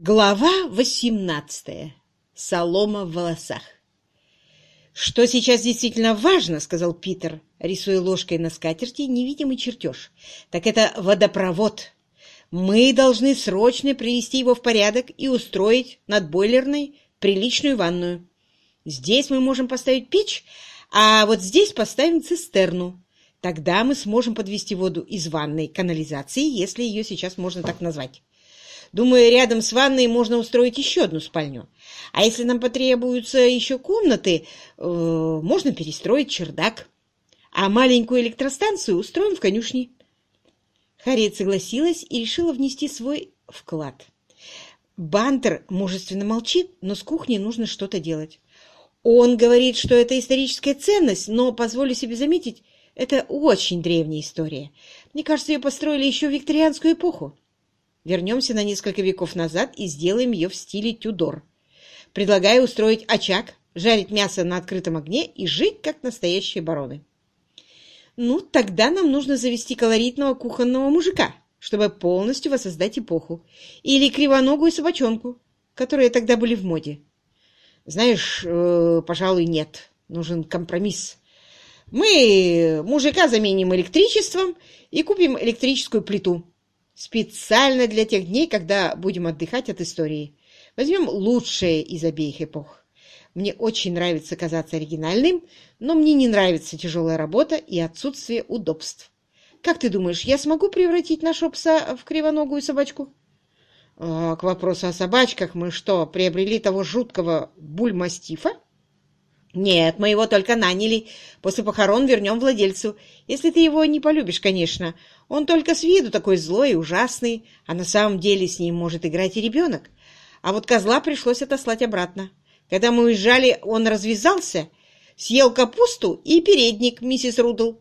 Глава 18. Солома в волосах. «Что сейчас действительно важно, — сказал Питер, рисуя ложкой на скатерти невидимый чертеж, — так это водопровод. Мы должны срочно привести его в порядок и устроить над бойлерной приличную ванную. Здесь мы можем поставить печь, а вот здесь поставим цистерну. Тогда мы сможем подвести воду из ванной канализации, если ее сейчас можно так назвать. Думаю, рядом с ванной можно устроить еще одну спальню. А если нам потребуются еще комнаты, э, можно перестроить чердак. А маленькую электростанцию устроим в конюшне. Харриет согласилась и решила внести свой вклад. Бантер мужественно молчит, но с кухней нужно что-то делать. Он говорит, что это историческая ценность, но, позволю себе заметить, это очень древняя история. Мне кажется, ее построили еще в викторианскую эпоху. Вернемся на несколько веков назад и сделаем ее в стиле Тюдор. Предлагаю устроить очаг, жарить мясо на открытом огне и жить, как настоящие бароны. Ну, тогда нам нужно завести колоритного кухонного мужика, чтобы полностью воссоздать эпоху. Или кривоногую собачонку, которые тогда были в моде. Знаешь, э, пожалуй, нет. Нужен компромисс. Мы мужика заменим электричеством и купим электрическую плиту. Специально для тех дней, когда будем отдыхать от истории. Возьмем лучшее из обеих эпох. Мне очень нравится казаться оригинальным, но мне не нравится тяжелая работа и отсутствие удобств. Как ты думаешь, я смогу превратить нашего пса в кривоногую собачку? А, к вопросу о собачках мы что, приобрели того жуткого бульмастифа? Нет, мы его только наняли. После похорон вернем владельцу. Если ты его не полюбишь, конечно. Он только с виду такой злой и ужасный, а на самом деле с ним может играть и ребенок. А вот козла пришлось отослать обратно. Когда мы уезжали, он развязался, съел капусту и передник, миссис Рудл.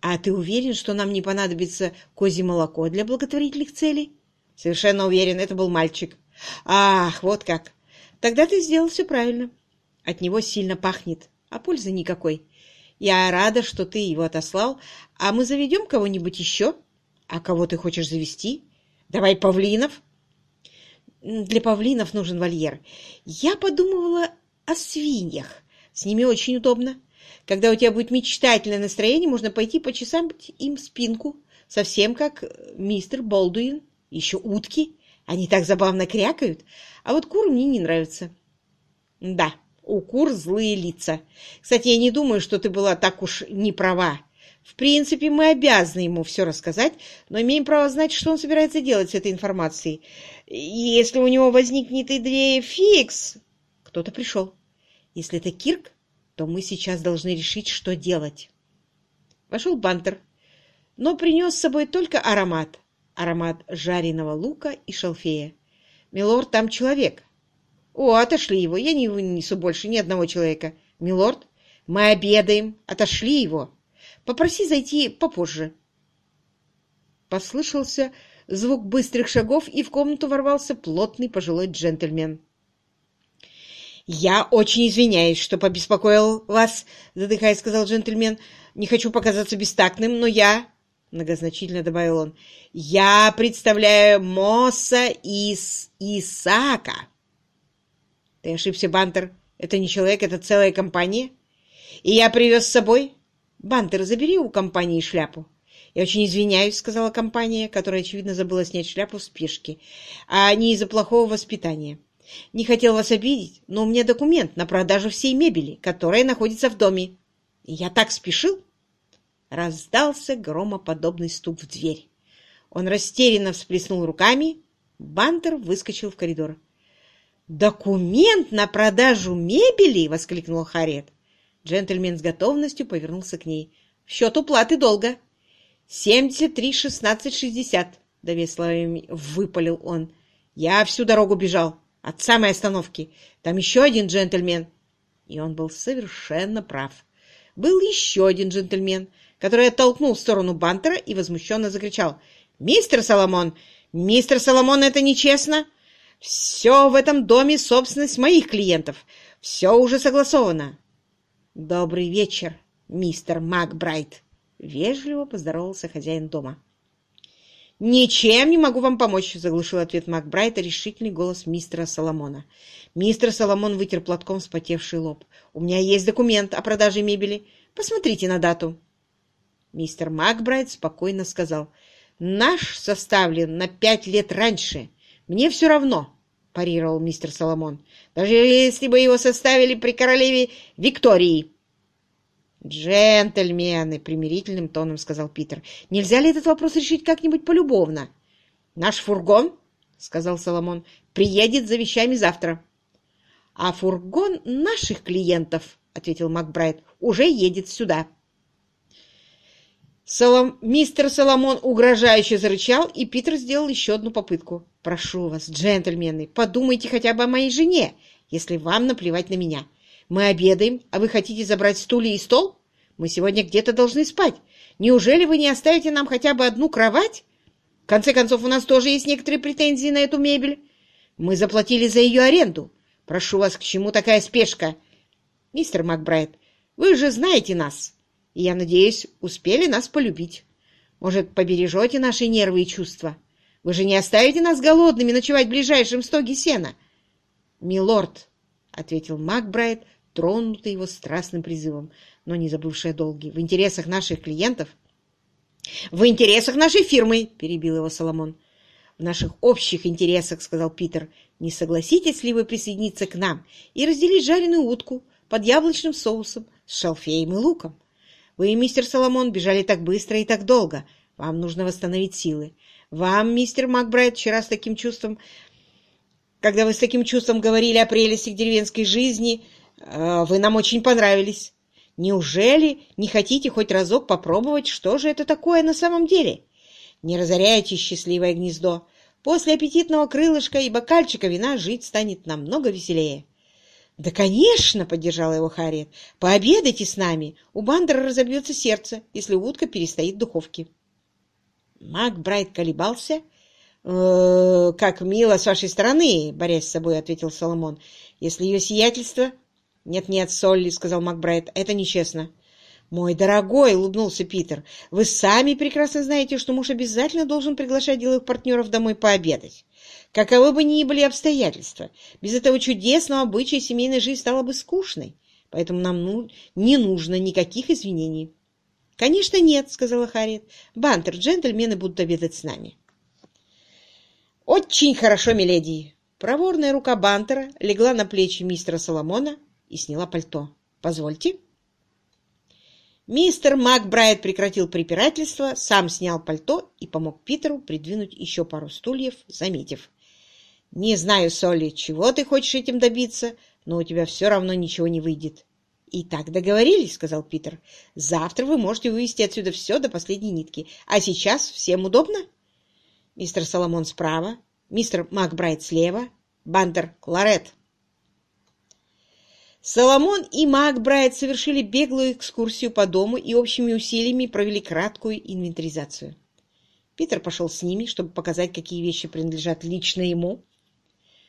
А ты уверен, что нам не понадобится козье молоко для благотворительных целей? Совершенно уверен, это был мальчик. Ах, вот как. Тогда ты сделал все правильно. От него сильно пахнет, а пользы никакой. Я рада, что ты его отослал, а мы заведем кого-нибудь еще. А кого ты хочешь завести? Давай павлинов. Для павлинов нужен вольер. Я подумывала о свиньях. С ними очень удобно. Когда у тебя будет мечтательное настроение, можно пойти почесать им спинку, совсем как мистер Болдуин. Еще утки. Они так забавно крякают. А вот кур мне не нравятся. Да, у кур злые лица. Кстати, я не думаю, что ты была так уж не права. В принципе, мы обязаны ему все рассказать, но имеем право знать, что он собирается делать с этой информацией. Если у него возникнет идея фикс... Кто-то пришел. Если это Кирк, то мы сейчас должны решить, что делать. Вошел Бантер, но принес с собой только аромат. Аромат жареного лука и шалфея. «Милорд, там человек. «О, отошли его. Я не вынесу больше ни одного человека. Милорд, мы обедаем. Отошли его. Попроси зайти попозже». Послышался звук быстрых шагов, и в комнату ворвался плотный пожилой джентльмен. «Я очень извиняюсь, что побеспокоил вас», — задыхаясь, сказал джентльмен. «Не хочу показаться бестактным, но я...» — многозначительно добавил он. «Я представляю Моса из Исаака». Ты ошибся, Бантер. Это не человек, это целая компания. И я привез с собой... Бантер, забери у компании шляпу. «Я очень извиняюсь», — сказала компания, которая, очевидно, забыла снять шляпу в спешке, а не из-за плохого воспитания. «Не хотел вас обидеть, но у меня документ на продажу всей мебели, которая находится в доме. Я так спешил!» Раздался громоподобный стук в дверь. Он растерянно всплеснул руками. Бантер выскочил в коридор. «Документ на продажу мебели!» — воскликнул Харриет. Джентльмен с готовностью повернулся к ней. «В счет уплаты долга!» «Семьдесят три шестнадцать шестьдесят!» — давя словами выпалил он. «Я всю дорогу бежал, от самой остановки. Там еще один джентльмен!» И он был совершенно прав. Был еще один джентльмен, который оттолкнул в сторону Бантера и возмущенно закричал. «Мистер Соломон! Мистер Соломон, это нечестно!» Все в этом доме собственность моих клиентов. Все уже согласовано. Добрый вечер, мистер Макбрайт. Вежливо поздоровался хозяин дома. «Ничем не могу вам помочь», — заглушил ответ Макбрайта решительный голос мистера Соломона. Мистер Соломон вытер платком вспотевший лоб. «У меня есть документ о продаже мебели. Посмотрите на дату». Мистер Макбрайт спокойно сказал. «Наш составлен на пять лет раньше. Мне все равно», — парировал мистер Соломон. «Даже если бы его составили при королеве Виктории». «Джентльмены!» — примирительным тоном сказал Питер. «Нельзя ли этот вопрос решить как-нибудь полюбовно?» «Наш фургон, — сказал Соломон, — приедет за вещами завтра». «А фургон наших клиентов, — ответил Макбрайт, — уже едет сюда». Солом... Мистер Соломон угрожающе зарычал, и Питер сделал еще одну попытку. «Прошу вас, джентльмены, подумайте хотя бы о моей жене, если вам наплевать на меня. Мы обедаем, а вы хотите забрать стулья и стол? Мы сегодня где-то должны спать. Неужели вы не оставите нам хотя бы одну кровать? В конце концов, у нас тоже есть некоторые претензии на эту мебель. Мы заплатили за ее аренду. Прошу вас, к чему такая спешка? Мистер Макбрайт, вы же знаете нас, я надеюсь, успели нас полюбить. Может, побережете наши нервы и чувства? Вы же не оставите нас голодными ночевать в ближайшем стоге сена? — Милорд, — ответил Макбрайт, тронутый его страстным призывом, но не забывший долги. В интересах наших клиентов... — В интересах нашей фирмы, — перебил его Соломон. — В наших общих интересах, — сказал Питер. — Не согласитесь ли вы присоединиться к нам и разделить жареную утку под яблочным соусом с шалфеем и луком? Вы, мистер Соломон, бежали так быстро и так долго. Вам нужно восстановить силы. Вам, мистер Макбрайт, вчера с таким чувством когда вы с таким чувством говорили о прелестях деревенской жизни, э, вы нам очень понравились. Неужели не хотите хоть разок попробовать, что же это такое на самом деле? Не разоряйте счастливое гнездо. После аппетитного крылышка и бокальчика вина жить станет намного веселее. — Да, конечно, — поддержала его Харриет. — Пообедайте с нами. У Бандера разобьется сердце, если утка перестоит в духовке. Мак Брайт колебался, — «Э, как мило с вашей стороны, — борясь с собой, — ответил Соломон. — Если ее сиятельство... — Нет-нет, Солли, — сказал Макбрайт, — это нечестно. — Мой дорогой, — улыбнулся Питер, — вы сами прекрасно знаете, что муж обязательно должен приглашать деловых партнеров домой пообедать. Каковы бы ни были обстоятельства, без этого чудесного обычая семейная жизнь стала бы скучной, поэтому нам ну, не нужно никаких извинений. — Конечно, нет, — сказала Харриет. — Бантер, джентльмены будут обедать с нами. «Очень хорошо, миледи!» Проворная рука Бантера легла на плечи мистера Соломона и сняла пальто. «Позвольте». Мистер Макбрайт прекратил препирательство, сам снял пальто и помог Питеру придвинуть еще пару стульев, заметив. «Не знаю, Солли, чего ты хочешь этим добиться, но у тебя все равно ничего не выйдет». «И так договорились», — сказал Питер. «Завтра вы можете вывести отсюда все до последней нитки. А сейчас всем удобно?» Мистер Соломон справа, мистер Макбрайт слева, Бандер Кларет. Соломон и Макбрайт совершили беглую экскурсию по дому и общими усилиями провели краткую инвентаризацию. Питер пошел с ними, чтобы показать, какие вещи принадлежат лично ему.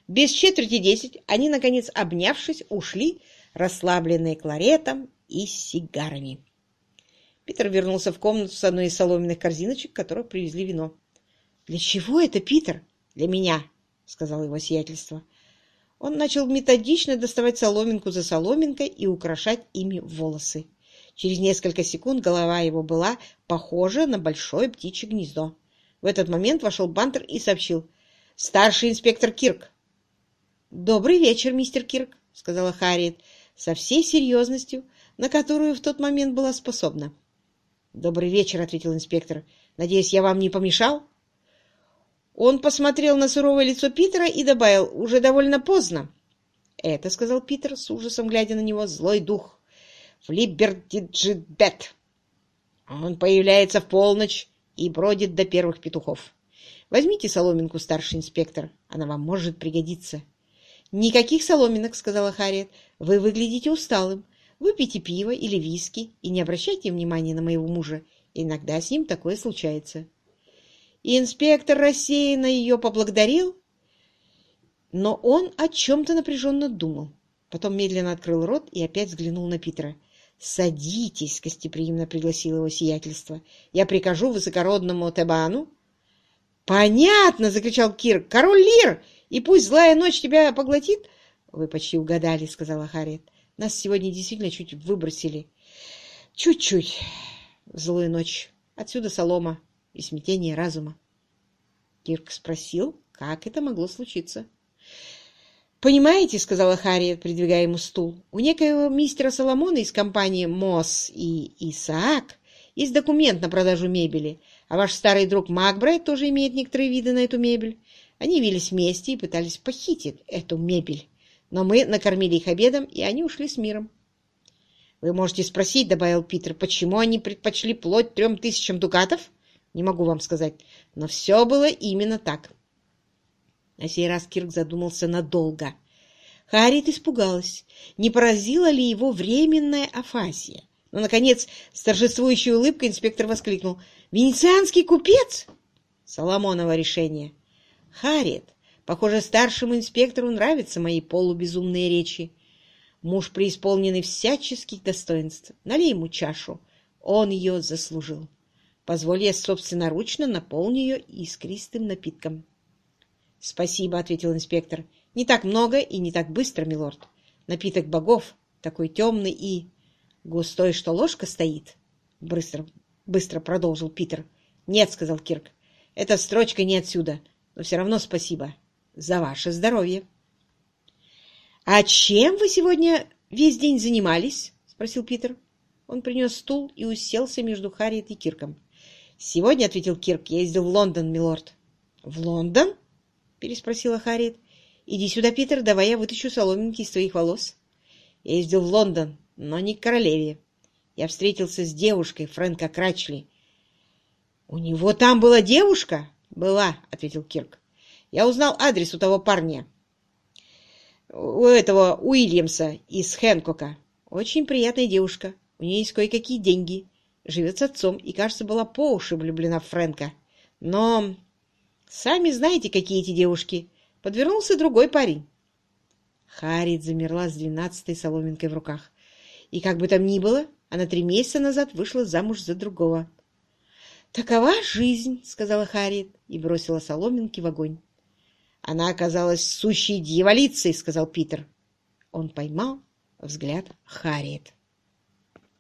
Без четверти десять они, наконец, обнявшись, ушли, расслабленные кларетом и сигарами. Питер вернулся в комнату с одной из соломенных корзиночек, которых привезли вино. «Для чего это, Питер?» «Для меня», — сказал его сиятельство. Он начал методично доставать соломинку за соломинкой и украшать ими волосы. Через несколько секунд голова его была похожа на большое птичье гнездо. В этот момент вошел Бантер и сообщил. «Старший инспектор Кирк». «Добрый вечер, мистер Кирк», — сказала Харриет со всей серьезностью, на которую в тот момент была способна. «Добрый вечер», — ответил инспектор. «Надеюсь, я вам не помешал?» Он посмотрел на суровое лицо Питера и добавил, уже довольно поздно. «Это, — сказал Питер, с ужасом глядя на него, — злой дух. Флиббертиджиббет. Он появляется в полночь и бродит до первых петухов. Возьмите соломинку, старший инспектор, она вам может пригодиться». «Никаких соломинок, — сказала Харриет. — Вы выглядите усталым. Выпейте пиво или виски и не обращайте внимания на моего мужа. Иногда с ним такое случается» и инспектор рассеянно ее поблагодарил, но он о чем-то напряженно думал. Потом медленно открыл рот и опять взглянул на Питера. «Садитесь!» — гостеприимно пригласил его сиятельство. «Я прикажу высокородному Тебану «Понятно!» — закричал Кир. «Король Лир! И пусть злая ночь тебя поглотит!» «Вы почти угадали», — сказала Харриет. «Нас сегодня действительно чуть выбросили. Чуть-чуть злую ночь. Отсюда солома и смятение разума». Кирк спросил, как это могло случиться. «Понимаете, — сказала Харриет, придвигая ему стул, — у некоего мистера Соломона из компании Мосс и Исаак есть документ на продажу мебели, а ваш старый друг Макбрайт тоже имеет некоторые виды на эту мебель. Они явились вместе и пытались похитить эту мебель, но мы накормили их обедом, и они ушли с миром. «Вы можете спросить, — добавил Питер, — почему они предпочли плоть трем тысячам дукатов? Не могу вам сказать, но все было именно так». На сей раз Кирк задумался надолго. Харит испугалась, не поразила ли его временная афасия. Но, наконец, с торжествующей улыбкой инспектор воскликнул. «Венецианский купец?» Соломоново решение. «Харит, похоже, старшему инспектору нравятся мои полубезумные речи. Муж преисполненный всяческих достоинств. Налей ему чашу. Он ее заслужил. Позволь я собственноручно наполню ее искристым напитком». «Спасибо», — ответил инспектор. «Не так много и не так быстро, милорд. Напиток богов, такой темный и густой, что ложка стоит». Быстро, быстро продолжил Питер. «Нет», — сказал Кирк. «Эта строчка не отсюда, но все равно спасибо. За ваше здоровье». «А чем вы сегодня весь день занимались?» — спросил Питер. Он принес стул и уселся между Харриет и Кирком. «Сегодня, — ответил Кирк, — я ездил в Лондон, милорд». «В Лондон?» переспросила Харриет. «Иди сюда, Питер, давай я вытащу соломинки из твоих волос». Я ездил в Лондон, но не к королеве. Я встретился с девушкой Фрэнка Крачли. «У него там была девушка?» «Была», — ответил Кирк. «Я узнал адрес у того парня, у этого Уильямса из Хэнкока. Очень приятная девушка. У нее есть кое-какие деньги. Живет с отцом и, кажется, была по уши влюблена в Фрэнка. Но Сами знаете, какие эти девушки. Подвернулся другой парень. Харит замерла с двенадцатой соломинкой в руках. И как бы там ни было, она три месяца назад вышла замуж за другого. «Такова жизнь», — сказала Харит и бросила соломинки в огонь. «Она оказалась сущей дьяволицей», — сказал Питер. Он поймал взгляд Харриет.